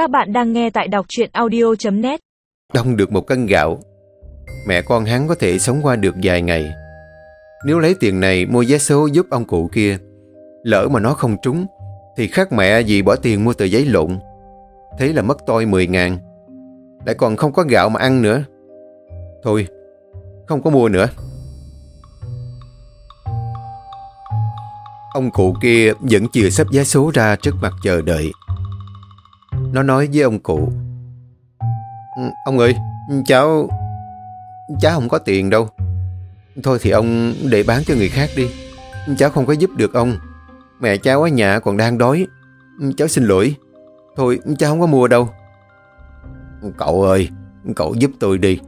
Các bạn đang nghe tại đọc truyện audio.net Đông được một cân gạo. Mẹ con hắn có thể sống qua được vài ngày. Nếu lấy tiền này mua vé số giúp ông cụ kia, Lỡ mà nó không trúng, Thì khác mẹ gì bỏ tiền mua tờ giấy lộn. Thế là mất tôi 10 ngàn. Lại còn không có gạo mà ăn nữa. Thôi, Không có mua nữa. Ông cụ kia vẫn chưa sắp giá số ra trước mặt chờ đợi. Nó nói với ông cụ. Ừ, ông ơi, Cháu Cháu không có tiền đâu. Thôi thì ông để bán cho người khác đi. Cháu không có giúp được ông. Mẹ cháu ở nhà còn đang đói. Cháu xin lỗi. Thôi, cháu không có mua đâu. Cậu ơi, Cậu giúp tôi đi.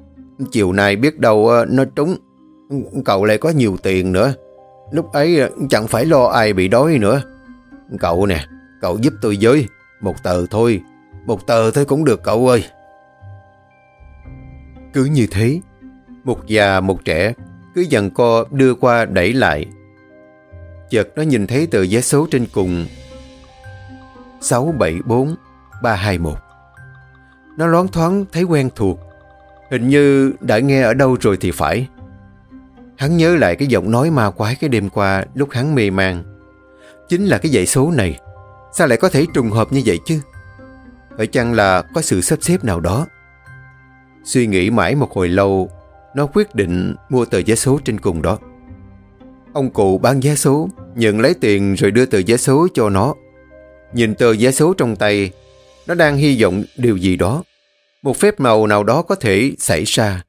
Chiều nay biết đâu ờ, nó trúng. Cậu lại có nhiều tiền nữa. Lúc ấy ờ, chẳng phải lo ai bị đói nữa. Cậu nè, Cậu giúp tôi với. Một tờ thôi. Một tờ thôi cũng được, cậu ơi. Cứ như thế, Một già, một trẻ Cứ dần co đưa qua đẩy lại. Chợt nó nhìn thấy tờ vé số trên cùng. 674 321 Nó loáng thoáng thấy quen thuộc. Hình như đã nghe ở đâu rồi thì phải. Hắn nhớ lại cái giọng nói ma quái cái đêm qua lúc hắn mê man. Chính là cái dãy số này, Sao lại có thể trùng hợp như vậy chứ? Phải chăng là có sự sắp xếp nào đó Suy nghĩ mãi một hồi lâu Nó quyết định mua tờ vé số trên cùng đó Ông cụ bán vé số Nhận lấy tiền rồi đưa tờ vé số cho nó Nhìn tờ vé số trong tay Nó đang hy vọng điều gì đó Một phép màu nào đó có thể xảy ra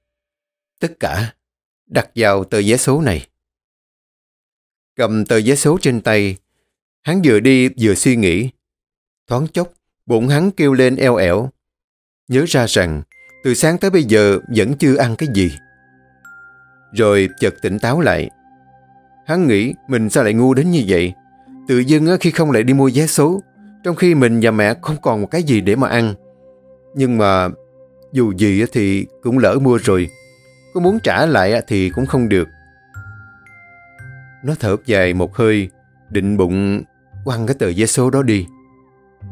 Tất cả đặt vào tờ vé số này. Cầm tờ vé số trên tay, hắn vừa đi vừa suy nghĩ. Thoáng chốc, bụng hắn kêu lên eo ẻo. Nhớ ra rằng, từ sáng tới bây giờ vẫn chưa ăn cái gì. Rồi chợt tỉnh táo lại. Hắn nghĩ mình sao lại ngu đến như vậy. Tự dưng khi không lại đi mua vé số, trong khi mình và mẹ không còn một cái gì để mà ăn. Nhưng mà dù gì thì cũng lỡ mua rồi. Có muốn trả lại thì cũng không được. Nó thở dài một hơi, định bụng quăng cái tờ vé số đó đi.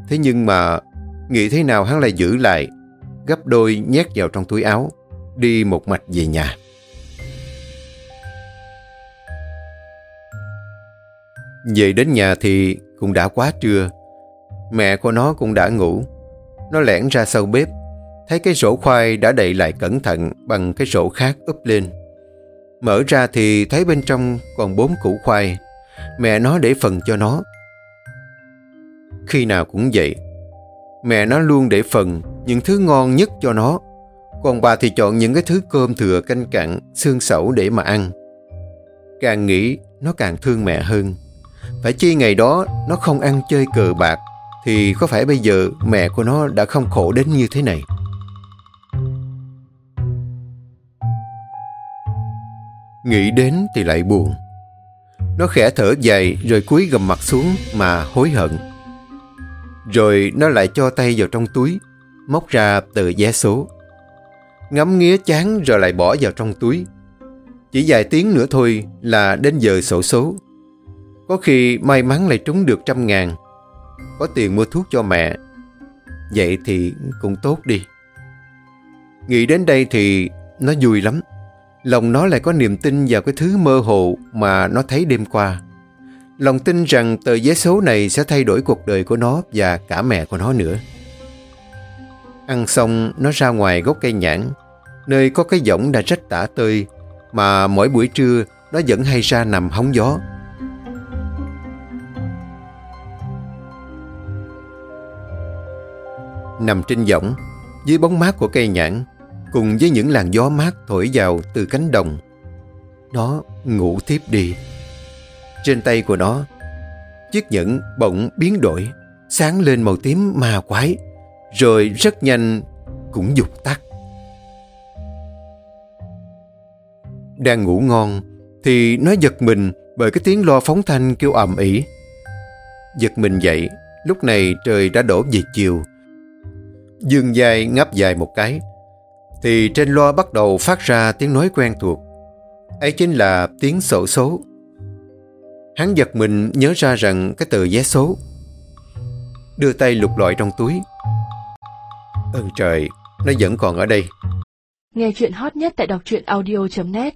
Thế nhưng mà nghĩ thế nào hắn lại giữ lại, gấp đôi nhét vào trong túi áo, đi một mạch về nhà. Về đến nhà thì cũng đã quá trưa. Mẹ của nó cũng đã ngủ. Nó lẻn ra sau bếp, thấy cái rổ khoai đã đậy lại cẩn thận bằng cái rổ khác úp lên. Mở ra thì thấy bên trong còn bốn củ khoai. Mẹ nó để phần cho nó. Khi nào cũng vậy. Mẹ nó luôn để phần những thứ ngon nhất cho nó. Còn bà thì chọn những cái thứ cơm thừa canh cặn, xương sẩu để mà ăn. Càng nghĩ, nó càng thương mẹ hơn. Phải chi ngày đó nó không ăn chơi cờ bạc, thì có phải bây giờ mẹ của nó đã không khổ đến như thế này? Nghĩ đến thì lại buồn. Nó khẽ thở dài rồi cúi gầm mặt xuống mà hối hận. Rồi nó lại cho tay vào trong túi, móc ra tờ vé số. Ngắm nghía chán rồi lại bỏ vào trong túi. Chỉ vài tiếng nữa thôi là đến giờ sổ số. Có khi may mắn lại trúng được trăm ngàn. Có tiền mua thuốc cho mẹ. Vậy thì cũng tốt đi. Nghĩ đến đây thì nó vui lắm. Lòng nó lại có niềm tin vào cái thứ mơ hồ mà nó thấy đêm qua. Lòng tin rằng tờ vé số này sẽ thay đổi cuộc đời của nó và cả mẹ của nó nữa. Ăn xong, nó ra ngoài gốc cây nhãn, nơi có cái võng đã rách tả tơi, mà mỗi buổi trưa nó vẫn hay ra nằm hóng gió. Nằm trên võng, dưới bóng mát của cây nhãn, cùng với những làn gió mát thổi vào từ cánh đồng. Nó ngủ tiếp đi. Trên tay của nó, chiếc nhẫn bỗng biến đổi, sáng lên màu tím ma quái, rồi rất nhanh cũng dục tắt. Đang ngủ ngon, thì nó giật mình bởi cái tiếng lo phóng thanh kêu ầm ĩ. Giật mình dậy, lúc này trời đã đổ về chiều. Dương dài ngáp dài một cái, thì trên loa bắt đầu phát ra tiếng nói quen thuộc. Ấy chính là tiếng sổ số. Hắn giật mình nhớ ra rằng cái tờ vé số. Đưa tay lục lọi trong túi. Ơn trời, nó vẫn còn ở đây. Nghe chuyện hot nhất tại đọc truyện audio.net